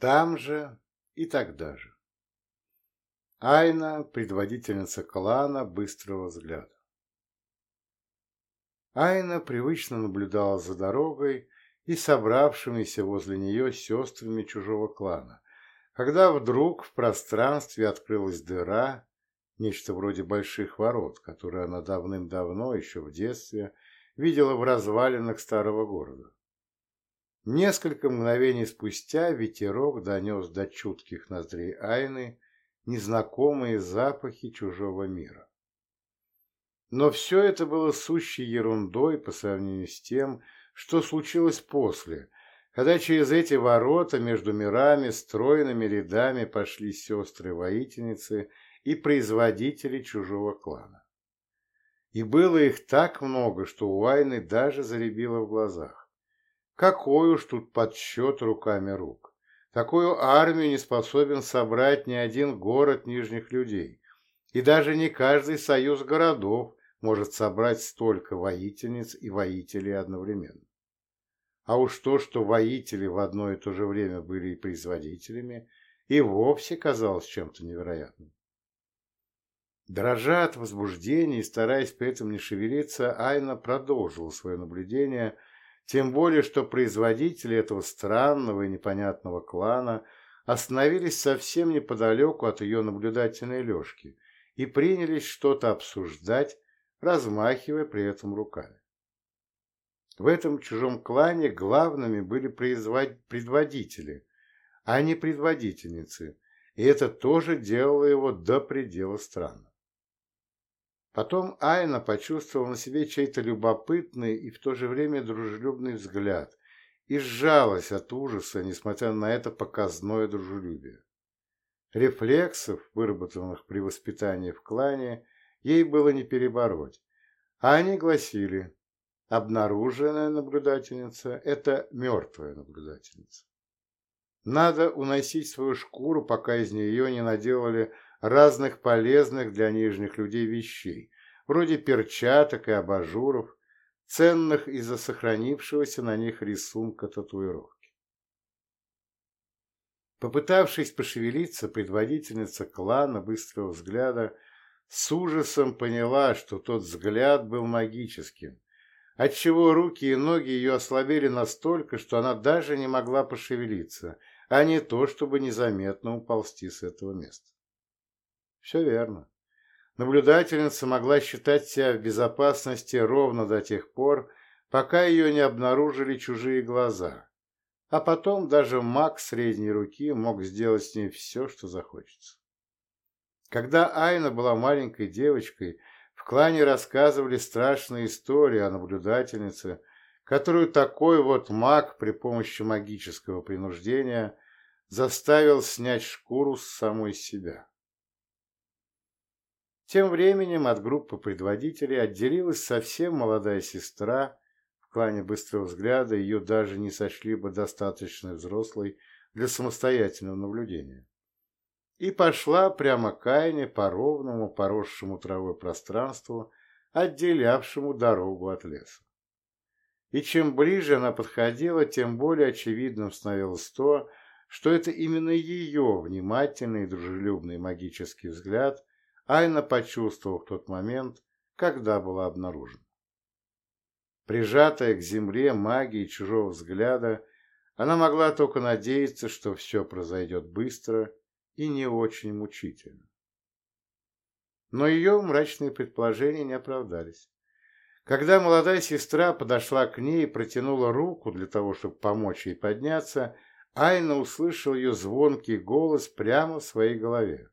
там же и тогда же. Айна, предводительница клана быстрого взгляда. Айна привычно наблюдала за дорогой и собравшимися возле нее сестрами чужого клана, когда вдруг в пространстве открылась дыра, нечто вроде больших ворот, которые она давным-давно, еще в детстве, видела в развалинах старого города. Несколько мгновений спустя ветерок донес до чутких ноздрей Айны незнакомые запахи чужого мира. Но все это было сущей ерундой по сравнению с тем, что случилось после, когда через эти ворота между мирами стройными рядами пошли сестры-воительницы и производители чужого клана. И было их так много, что у Айны даже заребило в глазах. Какой уж тут подсчет руками рук. Такую армию не способен собрать ни один город нижних людей. И даже не каждый союз городов может собрать столько воительниц и воителей одновременно. А уж то, что воители в одно и то же время были и производителями, и вовсе казалось чем-то невероятным. Дрожа от возбуждения и стараясь при этом не шевелиться, Айна продолжила свое наблюдение – тем более, что производители этого странного и непонятного клана остановились совсем неподалеку от ее наблюдательной лёжки и принялись что-то обсуждать, размахивая при этом руками. В этом чужом клане главными были предводители, а не предводительницы, и это тоже делало его до предела странным. Потом Айна почувствовала на себе чей-то любопытный и в то же время дружелюбный взгляд и сжалась от ужаса, несмотря на это показное дружелюбие. Рефлексов, выработанных при воспитании в клане, ей было не перебороть, а они гласили «обнаруженная наблюдательница – это мертвая наблюдательница». Надо уносить свою шкуру, пока из нее не наделали разных полезных для нижних людей вещей, вроде перчаток и абажуров, ценных из-за сохранившегося на них рисунка татуировки. Попытавшись пошевелиться, предводительница клана быстрого взгляда с ужасом поняла, что тот взгляд был магическим, отчего руки и ноги ее ослабели настолько, что она даже не могла пошевелиться, а не то, чтобы незаметно уползти с этого места. Все верно. Наблюдательница могла считать себя в безопасности ровно до тех пор, пока ее не обнаружили чужие глаза. А потом даже маг средней руки мог сделать с ней все, что захочется. Когда Айна была маленькой девочкой, в клане рассказывали страшные истории о наблюдательнице, которую такой вот маг при помощи магического принуждения заставил снять шкуру с самой себя. Тем временем от группы предводителей отделилась совсем молодая сестра. В клане быстрого взгляда ее даже не сочли бы достаточно взрослой для самостоятельного наблюдения. И пошла прямо к Айне по ровному, поросшему травой пространству, отделявшему дорогу от леса. И чем ближе она подходила, тем более очевидным становилось то, что это именно ее внимательный и дружелюбный магический взгляд Айна почувствовала в тот момент, когда была обнаружена. Прижатая к земле магией чужого взгляда, она могла только надеяться, что все произойдет быстро и не очень мучительно. Но ее мрачные предположения не оправдались. Когда молодая сестра подошла к ней и протянула руку для того, чтобы помочь ей подняться, Айна услышал ее звонкий голос прямо в своей голове.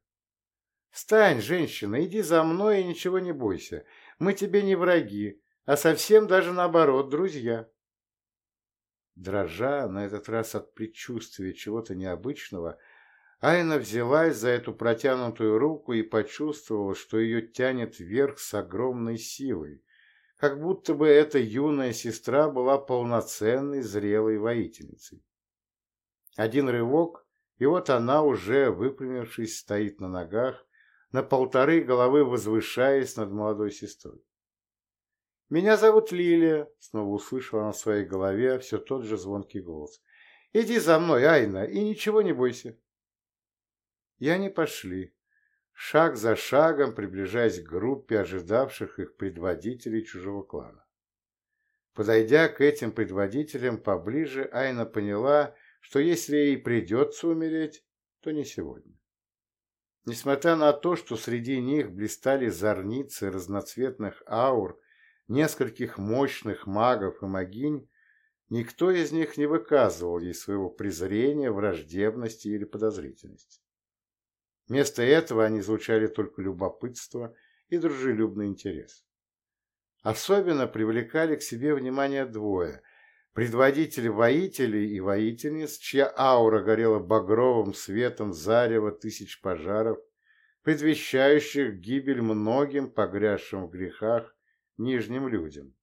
Встань, женщина, иди за мной и ничего не бойся. Мы тебе не враги, а совсем даже наоборот, друзья. Дрожа на этот раз от предчувствия чего-то необычного, Айна взялась за эту протянутую руку и почувствовала, что ее тянет вверх с огромной силой, как будто бы эта юная сестра была полноценной зрелой воительницей. Один рывок, и вот она, уже выпрямившись, стоит на ногах, на полторы головы возвышаясь над молодой сестрой. «Меня зовут Лилия», — снова услышала на своей голове все тот же звонкий голос. Иди за мной, Айна, и ничего не бойся. И они пошли, шаг за шагом приближаясь к группе ожидавших их предводителей чужого клана. Подойдя к этим предводителям поближе, Айна поняла, что если ей придется умереть, то не сегодня. Несмотря на то, что среди них блистали зорницы разноцветных аур, нескольких мощных магов и магинь, никто из них не выказывал ей своего презрения, враждебности или подозрительности. Вместо этого они излучали только любопытство и дружелюбный интерес. Особенно привлекали к себе внимание двое – предводитель воителей и воительниц, чья аура горела багровым светом зарева тысяч пожаров, предвещающих гибель многим погрязшим в грехах нижним людям.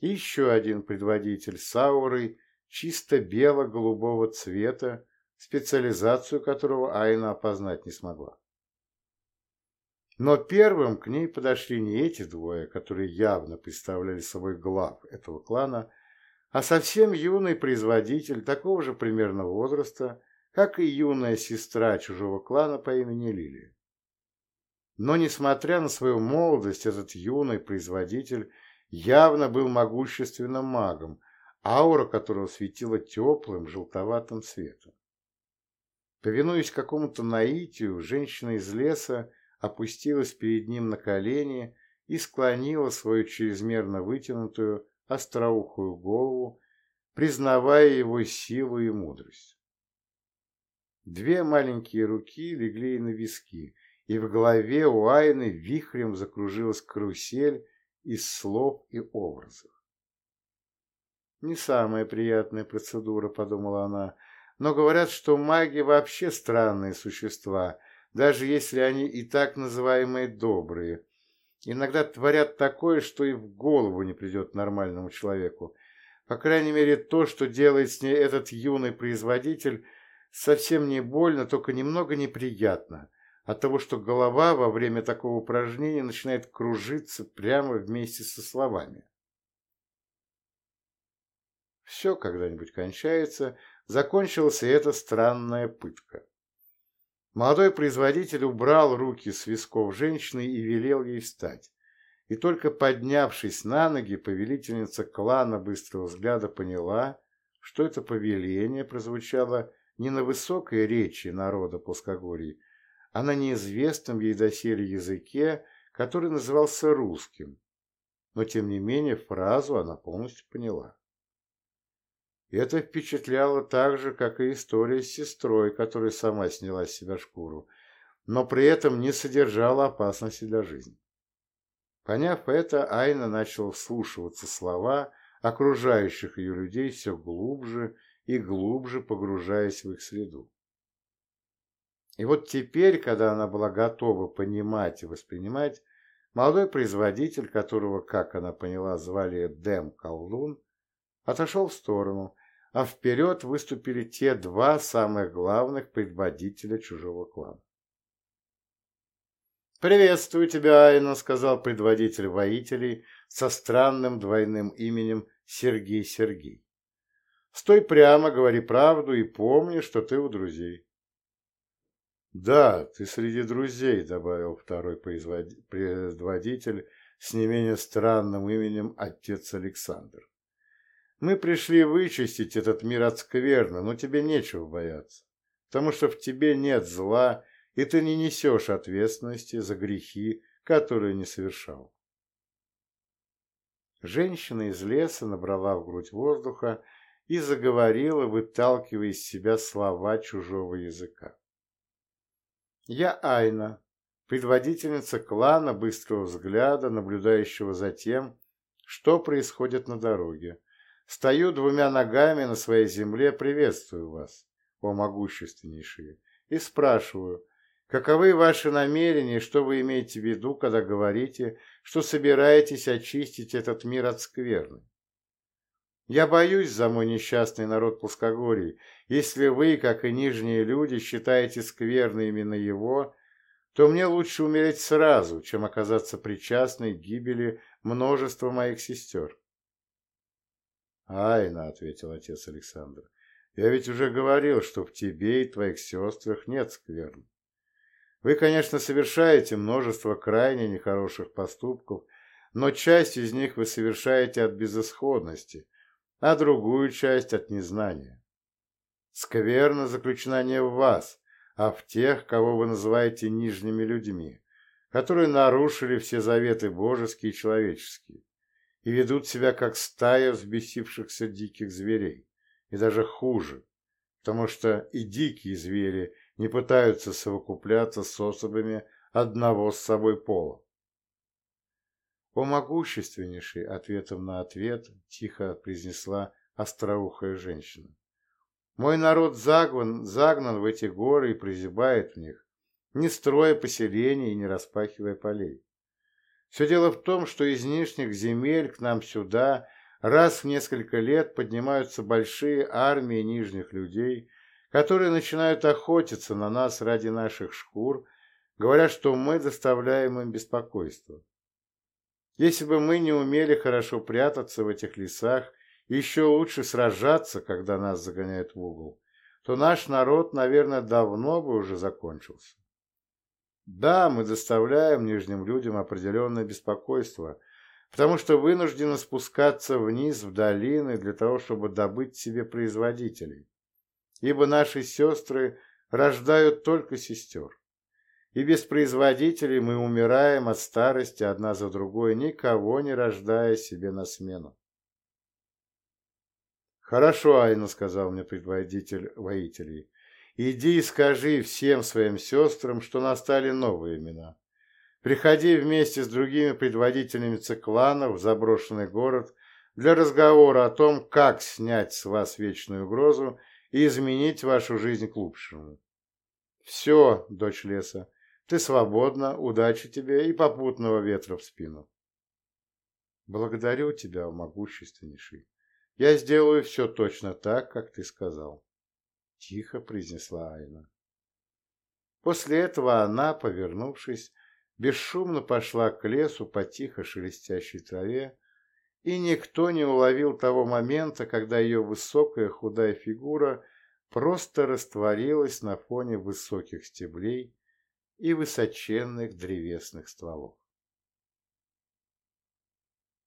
И еще один предводитель с аурой чисто бело-голубого цвета, специализацию которого Айна опознать не смогла. Но первым к ней подошли не эти двое, которые явно представляли собой глав этого клана, а совсем юный производитель такого же примерно возраста, как и юная сестра чужого клана по имени Лилия. Но, несмотря на свою молодость, этот юный производитель явно был могущественным магом, аура которого светила теплым желтоватым светом. Повинуясь какому-то наитию, женщина из леса опустилась перед ним на колени и склонила свою чрезмерно вытянутую остроухую голову, признавая его силу и мудрость. Две маленькие руки легли на виски, и в голове у Айны вихрем закружилась карусель из слов и образов. «Не самая приятная процедура», — подумала она, — «но говорят, что маги вообще странные существа, даже если они и так называемые добрые. Иногда творят такое, что и в голову не придет нормальному человеку. По крайней мере, то, что делает с ней этот юный производитель, совсем не больно, только немного неприятно от того, что голова во время такого упражнения начинает кружиться прямо вместе со словами. Все когда-нибудь кончается, закончилась и эта странная пытка. Молодой производитель убрал руки с висков женщины и велел ей встать. И только поднявшись на ноги, повелительница клана быстрого взгляда поняла, что это повеление прозвучало не на высокой речи народа Плоскогорья, а на неизвестном ей доселе языке, который назывался русским. Но, тем не менее, фразу она полностью поняла. Это впечатляло так же, как и история с сестрой, которая сама сняла с себя шкуру, но при этом не содержала опасности для жизни. Поняв это, Айна начала вслушиваться слова окружающих ее людей все глубже и глубже погружаясь в их среду. И вот теперь, когда она была готова понимать и воспринимать, молодой производитель, которого, как она поняла, звали Дэм Колдун, отошел в сторону, а вперед выступили те два самых главных предводителя чужого клана. «Приветствую тебя, Айна», — сказал предводитель воителей со странным двойным именем Сергей Сергей. «Стой прямо, говори правду и помни, что ты у друзей». «Да, ты среди друзей», — добавил второй предводитель с не менее странным именем отец Александр. Мы пришли вычистить этот мир от скверны, но тебе нечего бояться, потому что в тебе нет зла, и ты не несешь ответственности за грехи, которые не совершал. Женщина из леса набрала в грудь воздуха и заговорила, выталкивая из себя слова чужого языка. «Я Айна, предводительница клана быстрого взгляда, наблюдающего за тем, что происходит на дороге. Стою двумя ногами на своей земле, приветствую вас, о могущественнейшие, и спрашиваю, каковы ваши намерения что вы имеете в виду, когда говорите, что собираетесь очистить этот мир от скверны? Я боюсь за мой несчастный народ Плоскогорий. Если вы, как и нижние люди, считаете скверной именно его, то мне лучше умереть сразу, чем оказаться причастной к гибели множества моих сестер. «Айна», — ответил отец Александр, — Я ведь уже говорил, что в тебе и твоих сестрах нет скверн. Вы, конечно, совершаете множество крайне нехороших поступков, но часть из них вы совершаете от безысходности, а другую часть от незнания. Скверна заключена не в вас, а в тех, кого вы называете нижними людьми, которые нарушили все заветы божеские и человеческие и ведут себя как стая взбесившихся диких зверей, и даже хуже, потому что и дикие звери не пытаются совокупляться с особами одного с собой пола. «О могущественнейший!» — ответом на ответ тихо произнесла остроухая женщина. «Мой народ загнан, загнан в эти горы и прозябает в них, не строя поселений и не распахивая полей. Все дело в том, что из нижних земель к нам сюда раз в несколько лет поднимаются большие армии нижних людей, которые начинают охотиться на нас ради наших шкур, говоря, что мы доставляем им беспокойство. Если бы мы не умели хорошо прятаться в этих лесах и еще лучше сражаться, когда нас загоняют в угол, то наш народ, наверное, давно бы уже закончился. Да, мы доставляем нижним людям определенное беспокойство, потому что вынуждены спускаться вниз в долины для того, чтобы добыть себе производителей, ибо наши сестры рождают только сестер и без производителей мы умираем от старости одна за другой, никого не рождая себе на смену. «Хорошо, Айна», — сказал мне предводитель воителей, — «иди и скажи всем своим сестрам, что настали новые имена. Приходи вместе с другими предводителями цикланов в заброшенный город для разговора о том, как снять с вас вечную угрозу и изменить вашу жизнь к лучшему. Все, дочь леса, ты свободна, удачи тебе и попутного ветра в спину. Благодарю тебя, могущественнейший. Я сделаю все точно так, как ты сказал. Тихо произнесла Айна. После этого она, повернувшись, бесшумно пошла к лесу по тихо шелестящей траве, и никто не уловил того момента, когда ее высокая худая фигура просто растворилась на фоне высоких стеблей и высоченных древесных стволов.